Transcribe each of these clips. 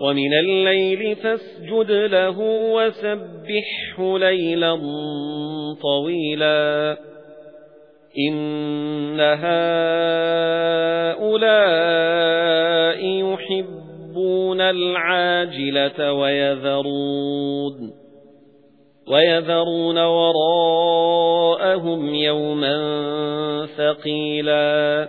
وَمِنَ اللَّيْلِ فَاسْجُدْ لَهُ وَسَبِّحْهُ لَيْلًا طَوِيلًا. إِنَّ هَؤُلَاءِ يُحِبُّونَ الْعَاجِلَةَ وَيَذَرُونَ وَيَذَرُونَ وَرَاءَهُمْ يَوْمًا ثَقِيلًا.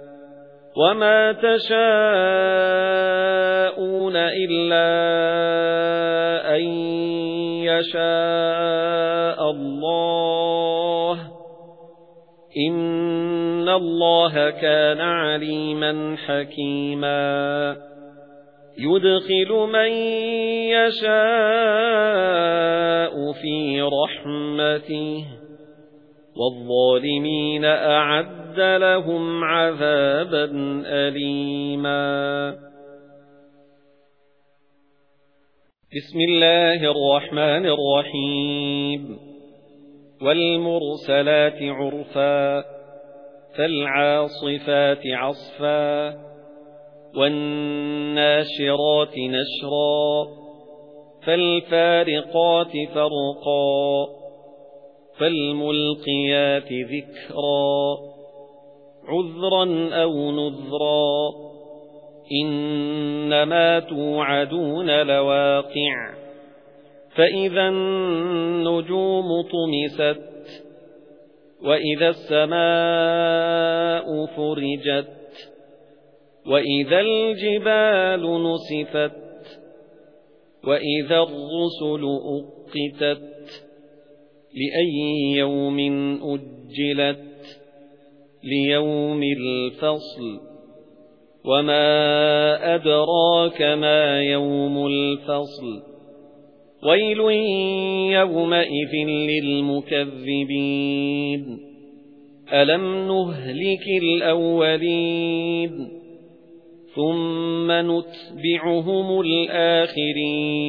وَمَا تَشَاءُونَ إِلَّا أَن يَشَاءَ اللَّهُ إِنَّ اللَّهَ كَانَ عَلِيمًا حَكِيمًا يُدْخِلُ مَن يَشَاءُ فِي رَحْمَتِهِ وَالظَّالِمِينَ أَعَدَّ لَهُمْ عَذَابًا أَلِيمًا. بسم الله الرحمن الرحيم. والمرسلات عرفا فالعاصفات عصفا والناشرات نشرا فالفارقات فرقا. فالملقيات ذكرا عذرا أو نذرا. إنما توعدون لواقع فإذا النجوم طمست وإذا السماء فرجت وإذا الجبال نسفت وإذا الرسل أقتت. لأي يوم أجلت ليوم الفصل. وما أدراك ما يوم الفصل. ويل يومئذ للمكذبين. ألم نهلك الأولين؟ ثم نتبعهم الآخرين.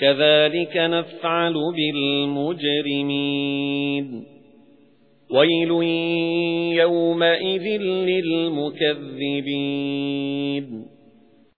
كذلك نفعل بالمجرمين. ويل يومئذ للمكذبين.